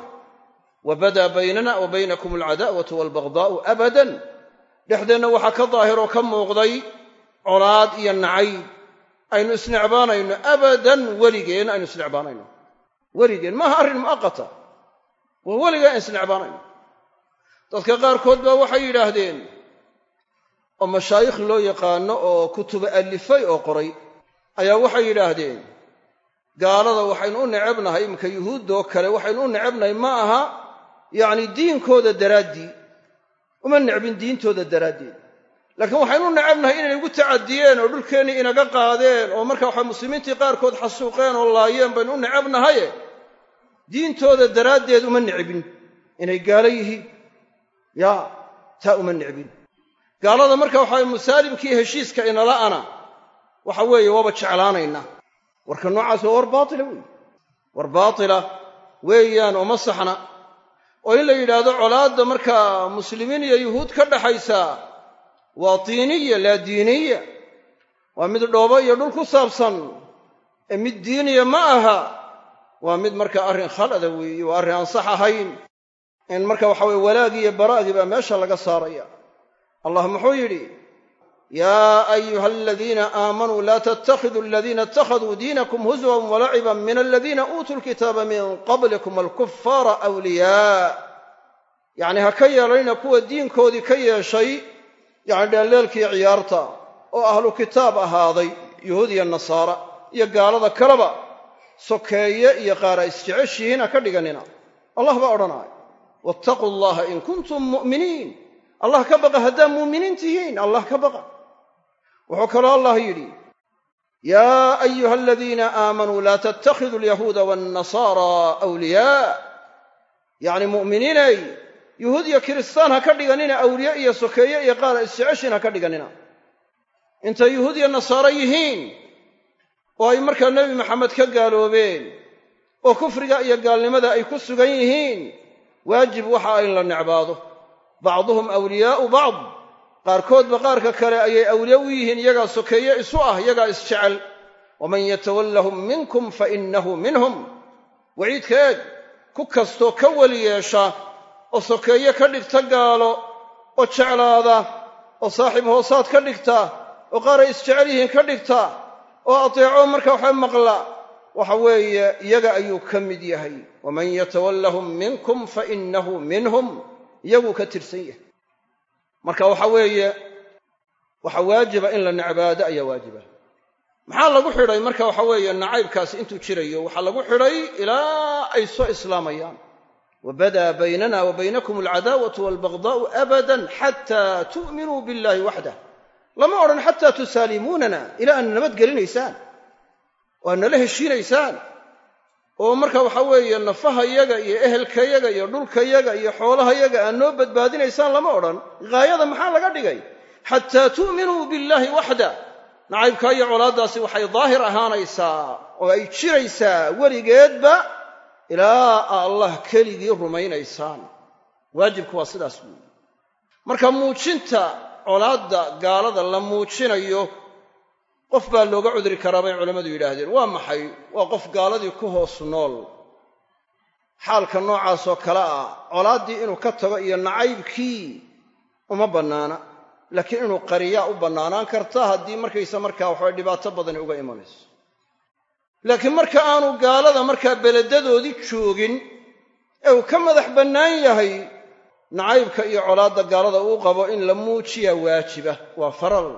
wa badaa baynana wa baynakum alcadaawatu waalbagdaa'u abadan. Dhexdeenna waxaa ka daahiroo ka muuqday colaad iyo nacayb. Aynu isnecbaanayno abadan weligeen aynu isnecbaanayno. Weligeen maaha arrin mu'aqata waa weligeen aynu isnecbaanayno. Dadka qaarkood baa waxay yidhaahdeen oo mashaayikh loo yaqaano oo kutuba allifay oo qoray ayaa waxay yidhaahdeen gaalada waxaynu u necebnahay iminka yuhuuddoo kale waxaynu u necebnahay ma aha yacni diinkooda daraaddii uma necbin diintooda daraaddeed laakiin waxaynu u necebnahay inay igu tacadiyeen oo dhulkeennii inaga qaadeen oo marka waxa muslimiintii qaarkood xasuuqeen oo laayeen baynu u necebnahaye. Diintooda daraaddeed uma necbin. Inay gaalo yihiin. Yaa taa uma necbin. Gaalada marka waxaa musaalimkii heshiiska inala'ana waxa weeye waaba jeclaanaynaa warka noocaas waa war baatila weeye. War baatila weeyaan oo ma saxna. Oo in la yidhaahdo colaadda markaa muslimiin iyo yuhuud ka dhaxaysa waa diiniya laa diiniya. Waa mid dhoobo iyo dhul ku saabsan. Ee mid diiniya ma aha waa mid marka arrin khalada weeye waa arrin aan sax ahayn. In marka waxa weye walaagii iyo baraagii baa meesha laga saaraya allah muxuu yidhi yaa ayuha aladiina aamanuu laa tattakhiduu aladiina ittakhaduu diinakum huswan walaciban min aladiina uutuu lkitaaba min qablikum alkufaara awliyaa yacni ha ka yeelanina kuwa diinkoodii ka yeeshay yacni dheelleelkii ciyaarta oo ahlu kitaab ahaaday yuhuud iyo nasaara iyo gaalada kaleba sokeeye iyo qaara isjeceshihiin ha ka dhiganina allah baa odhanaya wattaquu allaha in kuntum mu'miniin allah ka baqa haddaa muuminiin tihiin allah ka baqa wuxuu kaloo allah yidhi yaa ayuha aladiina aamanuu laa tattakhiduu alyahuuda waannasaara awliyaa. Yacni mu'miniinay yuhuud iyo kiristaan ha ka dhiganina awliye iyo sokeeye iyo qaara isjeceshiin ha ka dhiganina. Intay yuhuud iyo nasaaro yihiin oo ay markaa nebi maxamed ka gaaloobeen oo kufriga iyo gaalnimada ay ku sugan yihiin waajib waxa in la necbaado. Bacduhum awliyaa'u bacd qaarkoodba qaarka kale ayay awliye u yihiin iyagaa sokeeye isu ah iyagaa isjecel. Waman yatawallahum minkum fa innahu minhum. Waciidka eeg ku kastoo ka weli yeesha oo sokeeye ka dhigta gaalo oo jeclaada oo saaxiib hoosaad ka dhigta oo qaar ay isjecel yihiin ka dhigta oo ateeco marka waxa maqla waxa weeye iyaga ayuu ka mid yahay. Waman yatawallahum minkum fa innahu minhum. Iyaguu ka tirsan yahay marka waxa weeye waxa waajiba in la necbaado ayaa waajiba. Maxaa lagu xidhay? Marka waxa weeye nacaybkaasi intuu jirayo waxaa lagu xidhay ilaa ay soo islaamayaan. Wabadaa baynana wa baynakum alcadaawatu waalbagdaa'u abadan xataa tu'minuu billahi waxdah. Lama odhan xataa tusaalimuunana ilaa aad nabadgelinaysaan oo aad nala heshiinaysaan oo marka waxa weeye nafahayaga iyo ehelkayaga iyo dhulkayaga iyo xoolahayaga aad noo badbaadinaysaan lama odhan ghaayada maxaa laga dhigay? Xataa tu'minuu billaahi waxda. Nacaybkaa iyo colaaddaasi waxay daahir ahaanaysaa oo ay jiraysaa weligeedba ilaa aa allah keligii rumaynaysaan. Waajibku waa sidaas weeye. Marka muujinta colaadda gaalada la muujinayo qof baa looga cudri karaa bay culammadu yidhaahdeen. Waa maxay? Waa qof gaaladii ku hoos nool. Xaalka noocaasoo kale ah colaaddii inuu ka tago iyo nacaybkii uma bannaana. Laakiin inuu qariyaa u bannaanaan karta haddii markaysa markaa waxabay dhibaato badani uga imanayso. Laakiin marka aanu gaalada markaa beledadoodii joogin ee uu ka madax bannaan yahay nacaybka iyo colaadda gaalada uu qabo in la muujiyaa waajiba. Waa faral.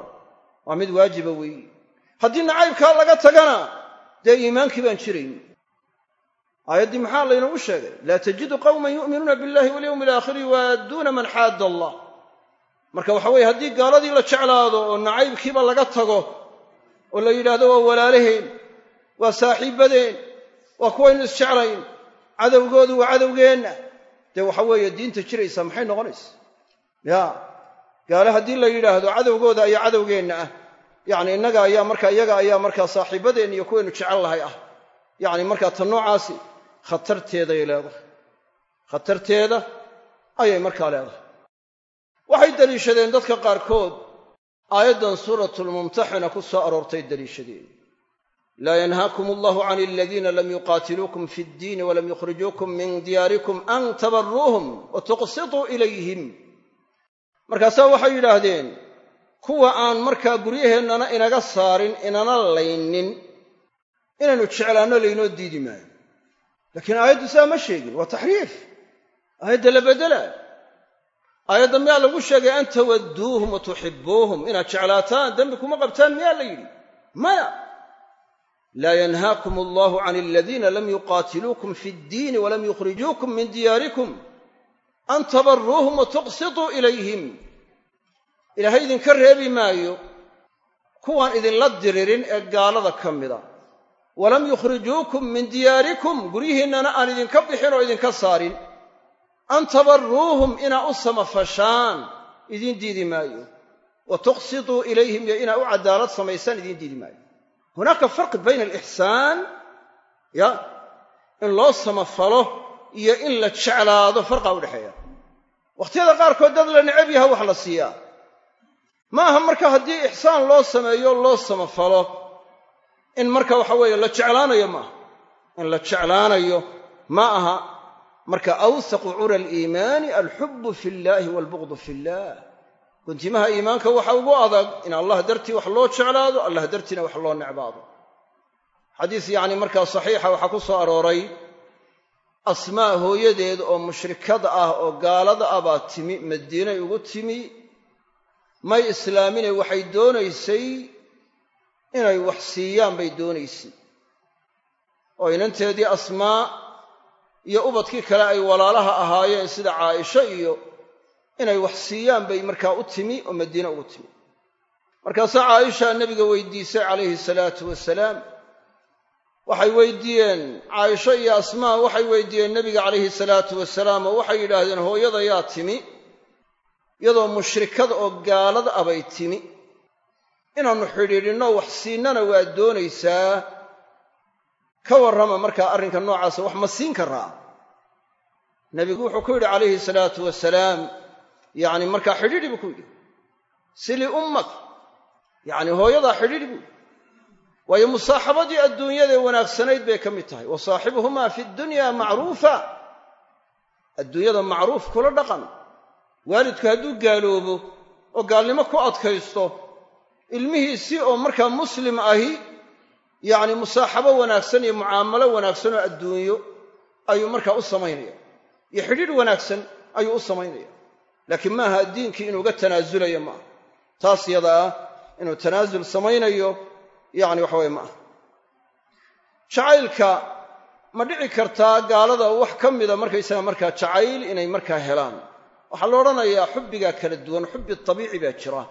Waa mid waajiba weeye haddii nacaybkaa laga tagana dee iimaankii baan jirayn aayaddii maxaa laynoogu sheegay? Laa tajidu qawman yu'minuuna billahi walyowmi alaakhiri yuwaadduuna man xaadda allah. Marka waxa weeye haddii gaaladii la jeclaado oo nacaybkiiba laga tago oo la yidhaahdo waa walaalaheen waa saaxiibbadeen waa kuwaynu isjeclayn cadowgoodu waa cadowgeenna dee waxa weeye diinta jiraysaa maxay noqonaysa? Ya gaale haddii la yidhaahdo cadowgooda ayaa cadowgeenna ah yacni innaga ayaa markaa iyaga ayaa markaa saaxiibbadeen iyo kuwaynu jecel lahay ah. Yacni markaa tan noocaasi khatarteeday leedahay. Khatarteeda ayay markaa leedahay. Waxay deliishadeen dadka qaarkood aayaddan suuratulmumtaxina ku soo aroortay deliishadeen. Laa yanhaakum allahu can aladiina lam yuqaatiluukum fi ddiini walam yukhrijuukum min diyaarikum an tabarruuhum wa tuqsituu ilayhim. Markaasaa waxay yidhaahdeen kuwa aan markaa guryaheennana inaga saarin inana laynin inaynu jeclaanno laynoo diidi maayo. Laakiin aayaddu sidaa ma sheegin waa taxriif. Aayadda la beddelaa aayadda miyaa lagu sheegay an tawadduuhum wa tuxibbuuhum inaad jeclaataan dembi kuma qabtaan miyaa la yidhi? Maya. Laa yanhaakum allahu can aladiina lam yuqaatiluukum fi ddiini walam yukhrijuukum min diyaarikum. An tabarruuhum wa tuqsituu ilayhim ilaahay idinka reebi maayo kuwaan idinla diririn ee gaalada ka mida. Walam yukhrijuukum min diyaarikum guryihiinnana aan idinka bixin oo idinka saarin. An tabarruuhum inaa u samafashaan idiin diidi maayo. Wa tuqsituu ilayhim iyo inaa u cadaalad samaysaan idiin diidi maayo. Hunaaka farqi bayna alixsaan ya in loo samafalo iyo in la jeclaado farqaa udhexeeya wakhtiyada qaarkood dad la necab yaha wax la siiyaa ma aha marka haddii ixsaan loo sameeyo loo samafalo. In marka waxa weeye la jeclaanayo ma aha in la jeclaanayo ma aha. Marka awsaqu cura aliimaani alxubbu fi llaahi waalbuqdu fi illaah guntimaha iimaanka waxa ugu adag in allah dartii wax loo jeclaado allah dartiina wax loo necbaado. Xadiis yacni markaa saxiixa waxaa ku soo arooray asmaa hooyadeed oo mushrikada ah oo gaalada ah baa timi madiinay ugu timi may islaamine waxay doonaysay inay wax siiyaan bay doonaysay oo inanteedii asmaa iyo ubadkii kale ay walaalaha ahaayeen sida caaisho iyo inay wax siiyaan bay markaa u timi oo madiine ugu timi. Markaasaa caaisha nebiga weydiisay calayhi salaatu wasalaam waxay weydiiyeen caaisho iyo asmaa waxay weydiiyeen nebiga calayhi salaatu wasalaam oo waxay yidhaahdeen hooyada yaa timi iyadoo mushrikada oo gaalada abay timi inaannu xidhiidhinno wax siinnana waa doonaysaa. Ka warrama markaa arrinka noocaasa wax ma siin karaa nebigu wuxuu ku yidhi calayhi salaatu wasalaam yacni markaa xidhiidhi buu ku yidhi. Sili ummak yacni hooyadaa xidhiidhi buu waayo musaaxabadii adduunyadae wanaagsanayd bay ka mid tahay. Wa saaxibuhumaa fi dunya macruufa. Adduunyada macruuf kula dhaqan waalidku hadduu gaaloobo oo gaalnimo ku adkaysto ilmihiisii oo markaa muslim ahi yacni musaaxabo wanaagsan iyo mucaamalo wanaagsan oo adduunyo ayuu markaa u samaynaya iyo xidhiidh wanaagsan ayuu u samaynaya laakiin maaha diinkii inuuga tanaasulayo maaha taas yada ah inuu tanaasul samaynayo yacni waxa weye maaha jacaylka ma dhici kartaa gaalada wax ka mida markaysaga markaa jacayl inay markaa helaan waxaa la odhanayaa xubbigaa kala duwan xubbi tabiici baa jira.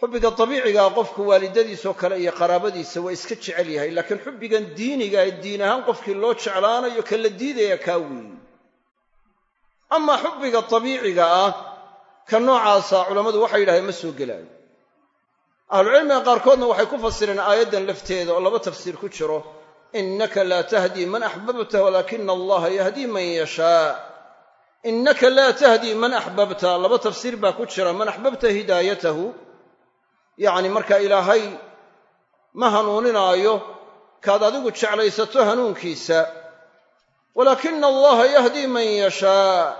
Xubbiga dabiicigaa qofku waalidadiisoo kale iyo qaraabadiisa waa iska jecel yahay laakiin xubbigan diiniga ee diin ahaan qofkii loo jeclaanayo ka la diidaya kaa weeye amaa xubbiga dabiiciga ah ka noocaasa culammadu waxay yidhahdeen ma soo gelaayo. Ahlucilmiga qaarkoodna waxay ku fasireen aayaddan lafteeda oo laba tafsiir ku jiro innaka laa tahdii man axbabta walaakina allaha yahdii man yashaa innaka laa tahdii man axbabta laba tafsiir baa ku jira. Man axbabta hidaayatahu. Yacni marka ilaahay ma hanuuninaayo kaad adigu jeclaysato hanuunkiisa. Walaakina allaha yahdii man yashaa.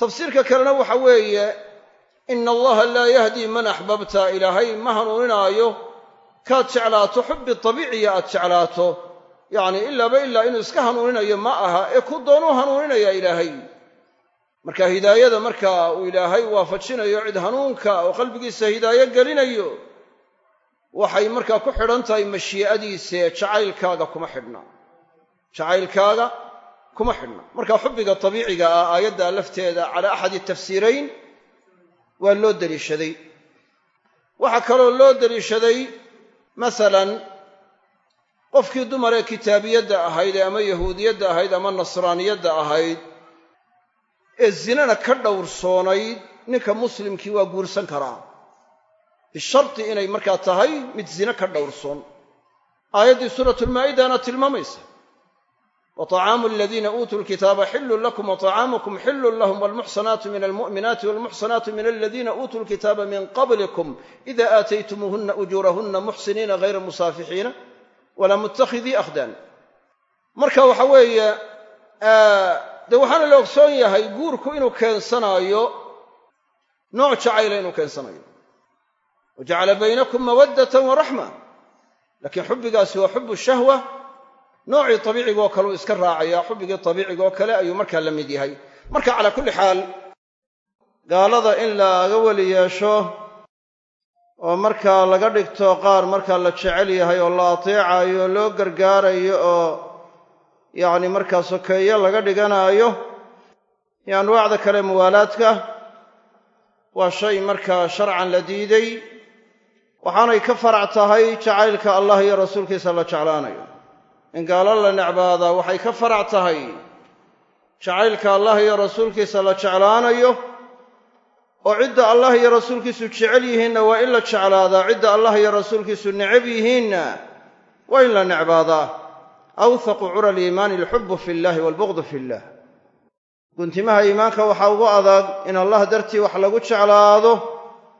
Tafsiirka kalena waxa weeye ina allaha laa yahdii man axbabta ilaahay ma hanuuninaayo kaad jeclaato xubbi tabiiciya aad jeclaato. Yacni ilaaba ilaa inuu iska hanuuninayo ma aha. Ee ku doonuu hanuuninaya ilaahay marka hidaayada marka uu ilaahay waafajinayo cid hanuunka oo qalbigiisa hidaayo gelinayo waxay markaa ku xidhan tahay mashii'adiise jacaylkaaga kuma xidhna. Jacaylkaaga kuma xidhna. Marka xubbiga tabiiciga ah aayadda lafteeda calaa axadi tafsiirayn waa loo deliishaday. Waxaa kaloo loo deliishaday masalan qofkii dumar ee kitaabiyadda ahayd ama yahuudiyadda ahayd ama nasraaniyadda ahayd ee zinana ka dhowrsoonayd ninka muslimkii waa guursan karaa. Bisharti inay markaa tahay mid zine ka dhowrsoon. Aayaddii suuratulmaa'idana tilmaamaysa. Wa طacaamu aladiina uutuu lkitaaba xilun lakum wa طacaamukum xilun lahum walmuxsanaatu min almu'minaati walmuxsanaatu min aladiina uutuu lkitaaba min qablikum ida aataytumuuhunna ujuurahunna muxsiniina hayra musaafixiina walaa muttakhidii akhdaan. Marka waxa dee waxaana la ogsoon yahay guurku inuu keensanaayo nooc jacayla inuu keensanayo wa jacala baynakum mawaddatan wa raxma laakiin xubbigaasi waa xubu shahwa. Noocii tabiicigaoo kale uu iska raacaya xubbigii tabiicigaoo kale ayuu markaa la mid yahay. Marka calaa kulli xaal gaalada in laga weli yeesho oo markaa laga dhigto qaar markaa la jecel yahay oo la ateecayo oo loo gargaarayo oo yacni markaa sokeeyo laga dhiganaayo. Iyo anwaacda kale muwaalaadka waa shay markaa sharcan la diiday. Waxaanay ka farac tahay jacaylka allah iyo rasuulkiisa la jeclaanayo. In gaalo la necbaadaa waxay ka farac tahay jacaylka allah iyo rasuulkiisa la jeclaanayo. Oo cidda allah iyo rasuulkiisu jecel yihiinna waa in la jeclaadaa cidda allah iyo rasuulkiisu necab yihiinna waa in la necbaadaa awthaqu cura aliimaani alxubbu fi illahi waalbughdu fi illah guntimaha iimaanka waxaa ugu adag in allah dartii wax lagu jeclaado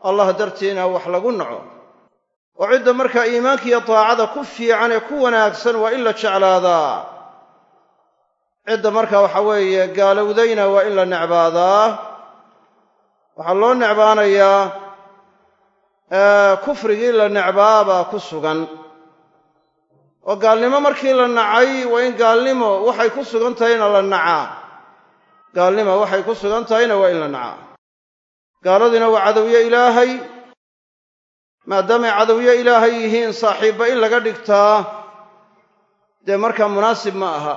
allah dartiina wax lagu naco oo cidda markaa iimaanka iyo daacada ku fiican ee ku wanaagsan waa in la jeclaadaa cidda markaa waxa weeye gaalowdayna waa in la necbaadaa waxaa loo necbaanayaa kufrigii la necbaabaa ku sugan oo gaalnimo markii la nacay waa in gaalnimo waxay ku sugan tahayna la nacaa gaalnimo waxay ku sugan tahayna waa in la nacaa gaaladiina waa cadowyo ilaahay maadaamay cadowyo ilaahay yihiin saaxiibba in laga dhigtaa dee markaa munaasib ma aha.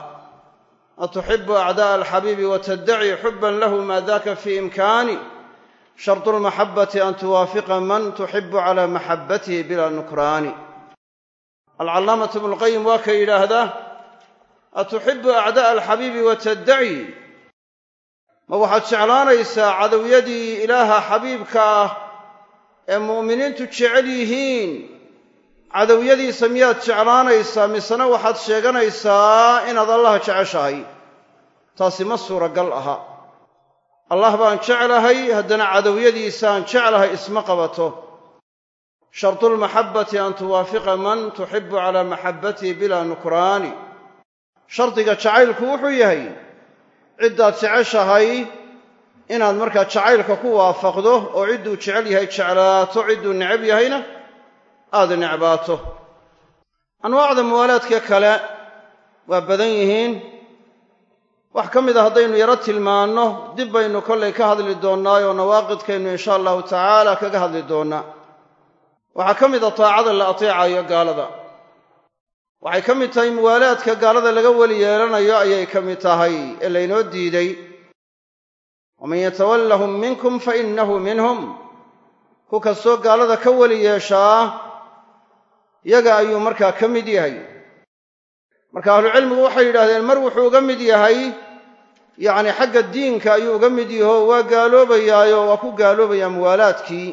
Atuxibu acdaa'a alxabiibi wa xubban lahu maa daaka fii imkaani. Shardu lmaxabati an tuwaafiqa man tuxibu calaa maxabbatihi bilaa nukraani alcallaamatu ibnulqayim waa ka yidhaahdaa atuxibu acdaa'a alxabiibi wa taddaci ma waxaad jeclaanaysaa cadowyadii ilaaha xabiibka ah ee mu'miniintu jecel yihiin? Cadowyadiisa miyaad jeclaanaysaa? Misena waxaad sheeganaysaa inaad allaha jeceshahay. Taasi ma suuragal aha. Allah baan jeclahay haddana cadowyadiisaan jeclahay isma qabato shardulmaxabbati an tuwaafiqa man tuxibu calaa maxabbatihi bilaa nukraani shardiga jacaylku wuxuu yahay ciddaad jeceshahay inaad markaa jacaylka ku waafaqdo oo cidduu jecel yahay jeclaato cidduu necab yahayna aad necbaato anwaacda muwaalaadka kale waa badan yihiin wax ka mid a haddaynu yaro tilmaanno dib baynu kollay ka hadli doonnaayoo nawaaqidkaynu insha allahu tacaala kaga hadli doonnaa waxaa ka mid a taacada la ateecayo gaalada. Waxay ka mid tahay muwaalaadka gaalada laga weli yeelanayo ayay ka mid tahay ee laynoo diiday. Waman yatawallahum minkum fa innahu minhum. Ku kastoo gaalada ka weli yeeshaa yaga ayuu markaa ka mid yahay. Marka ahlucilmigu waxay yidhahdeen mar wuxuu uga mid yahay yacni xagga diinka ayuu uga mid yaho waa gaaloobayaayo waa ku gaaloobayaa muwaalaadkii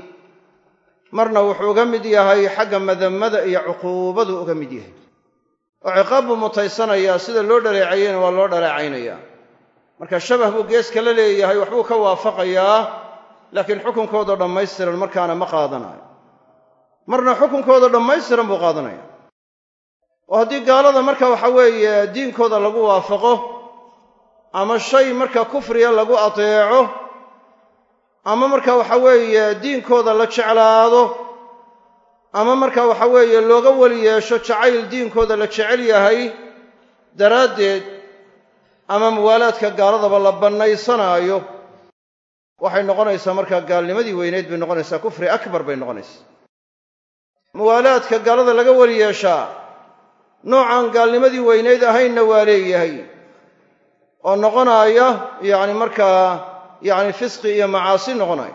marna wuxuu uga mid yahay xagga madamada iyo cuquubadu uga mid yahay. oo ciqaab buu mutaysanayaa sida loo dhaleecayeyna waa loo dhaleecaynaya marka shabah buu geeska la leeyahay waxbuu ka waafaqayaa laakiin xukunkooda dhammaystiran markaana ma qaadanayo marna xukunkooda dhammaystiran buu qaadanaya. Oo haddii gaalada marka waxa weeye diinkooda lagu waafaqo ama shay marka kufriya lagu ateeco ama marka waxa weeye diinkooda la jeclaado ama marka waxa weeye looga weli yeesho jacayl diinkooda la jecel yahay daraaddeed ama muwaalaadka gaaladaba la bannaysanaayo waxay noqonaysaa markaa gaalnimadii weyneyd bay noqonaysaa kufri akbar bay noqonaysaa. Muwaalaadka gaalada laga weli yeeshaa noocaan gaalnimadii weyneyd ahaynna waa leeyahay oo noqonaaya yacni markaa yacni fisqi iyo macaasi noqonaya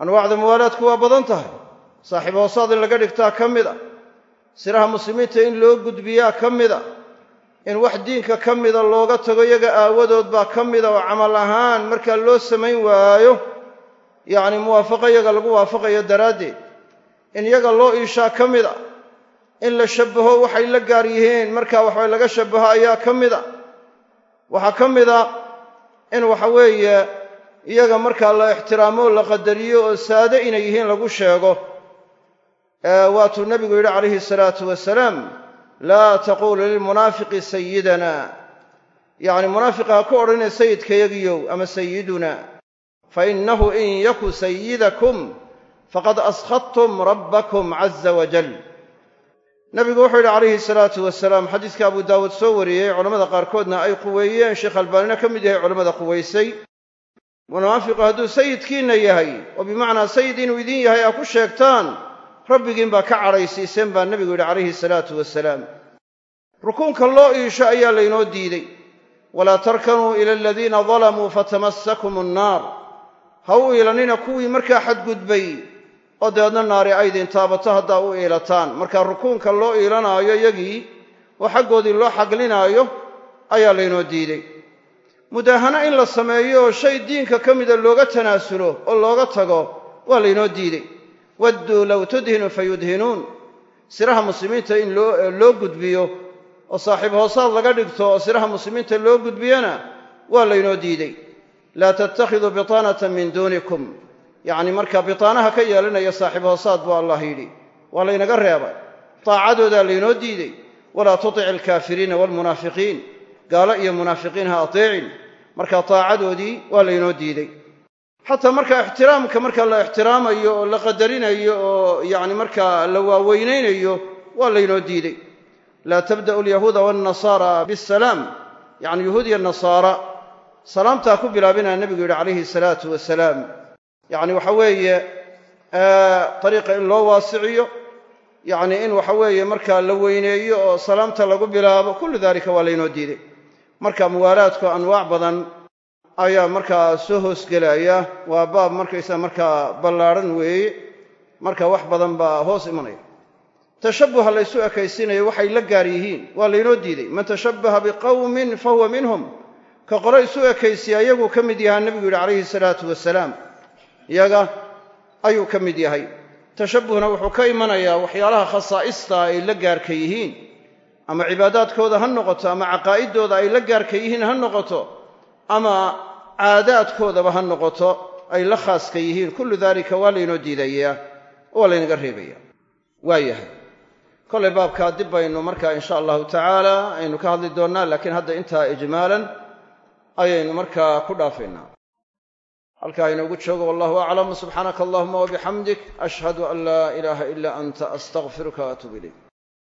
anwaacda muwaalaadku waa badan tahay. Saaxiib hoosaad in laga dhigtaa ka mid a. Siraha muslimiinta in loo gudbiyaa ka mid a. In wax diinka ka mida looga tago iyaga aawadood baa ka mida oo camal ahaan markaa loo samayn waayo yacni muwaafaqo iyaga lagu waafaqayo daraaddeed. In iyaga loo iishaa ka mid a. In la shabbaho waxay la gaar yihiin markaa waxbay laga shabbaho ayaa ka mid a. Waxaa ka mid a in waxa weeye iyaga markaa la ixtiraamo o la qadariyo oo saade inay yihiin lagu sheego. Waatuu nebigu yidhi calayhi salaatu wasalaam laa taquulu lilmunaafiqi sayidana yacni munaafiqa ha ku odhanaya sayidkayagiyow ama sayiduna fa innahu in yaku sayidakum faqad askhadtum rabbakum caza wajal nebigu wuxuu yidhi calayhi salaatu wasalaam xadiiska abu daawuud soo wariyey culamada qaarkoodna ay quweeyeen sheekh albaanina ka mid yahay culamada quwaysay munaafiqu hadduu sayidkiinna yahay oo bimacnaa sayid inuu idin yahay aa ku sheegtaan rabbigiin baa ka cadhaysiiseen baa nebigu yidhi calayhi salaatu wasalaam rukuunka loo iisho ayaa laynoo diidey walaa tarkanuu ila aladiina dalamuu fatamassakum annaar ha u iilanina kuwii markaa xadgudbay oo dabeedna naari aydin taabato haddaa u iilataan markaa rukuunka loo iilanaayo yagii oo xaggoodii loo xaglinaayo ayaa laynoo diidey. Mudaahano in la sameeyo oo shay diinka ka mida looga tanaasulo oo looga tago waa laynoo diidey. Wadduu low tudhinu fayudhinuun siraha muslimiinta in loo gudbiyo oo saaxiib hoosaad laga dhigto oo siraha muslimiinta loo gudbiyona waa laynoo diidey. Laa tattakhiduu bitaanatan min duunikum yacni markaa bitaanaha ka yeelanaya saaxiib hoosaad buu allah yidhi waa laynaga reebay. Taacadoodaa laynoo diidey. Walaa tutic alkaafiriina waalmunaafiqiin gaalo iyo munaafiqiin ha ateecin. Markaa taacadoodii waa laynoo diidey. Xataa markaa ixtiraamka marka la ixtiraamayo oo la qadarinayo oo yacni markaa la waaweynaynayo waa laynoo diidey. Laa tabda'u alyahuuda waannasaara bisalaam. Yacni yuhuud iyo nasaara salaamtaa ku bilaabinaa nebigu yidhi calayhi salaatu wasalaam yacni waxa weeye dariiqa in loo waasiciyo yacni in waxa weeye markaa la weyneeyo oo salaamta lagu bilaabo kullu dalika waa laynoo diiday. Marka muwaalaadku anwaac badan ayaa markaa soo hoosgelaya waa baab markaysaa markaa ballaadhan weeye marka wax badan baa hoos imanaya. Tashabbuha laysu ekaysiinayo waxay la gaar yihiin waa laynoo diiday. Man tashabbaha biqawmin fa huwa minhum ka qolo isu ekaysiya iyaguu ka mid yahaa nebigu yidhi calayhi salaatu wasalaam iyaga ayuu ka mid yahay. Tashabbuhna wuxuu ka imanayaa waxyaalaha khasaa'ista ay la gaarka yihiin ama cibaadaadkooda ha noqoto ama caqaa'idooda ay la gaarka yihiin ha noqoto ama caadaadkoodaba ha noqoto ay la khaaska yihiin. Kullu daalika waa laynoo diidayaa waa laynaga reebaya waa yahay. Kollay baabkaa dib baynu markaa insha allahu tacaala aynu ka hadli doonnaa laakiin hadda intaa ijmaalan ayaynu markaa ku dhaafaynaa halkaa inoogu joogo wallahu aclam. Subxaanaka allahuma wabixamdik ashhadu an laa ilaaha ila anta astaqfiruka waatuub ilayk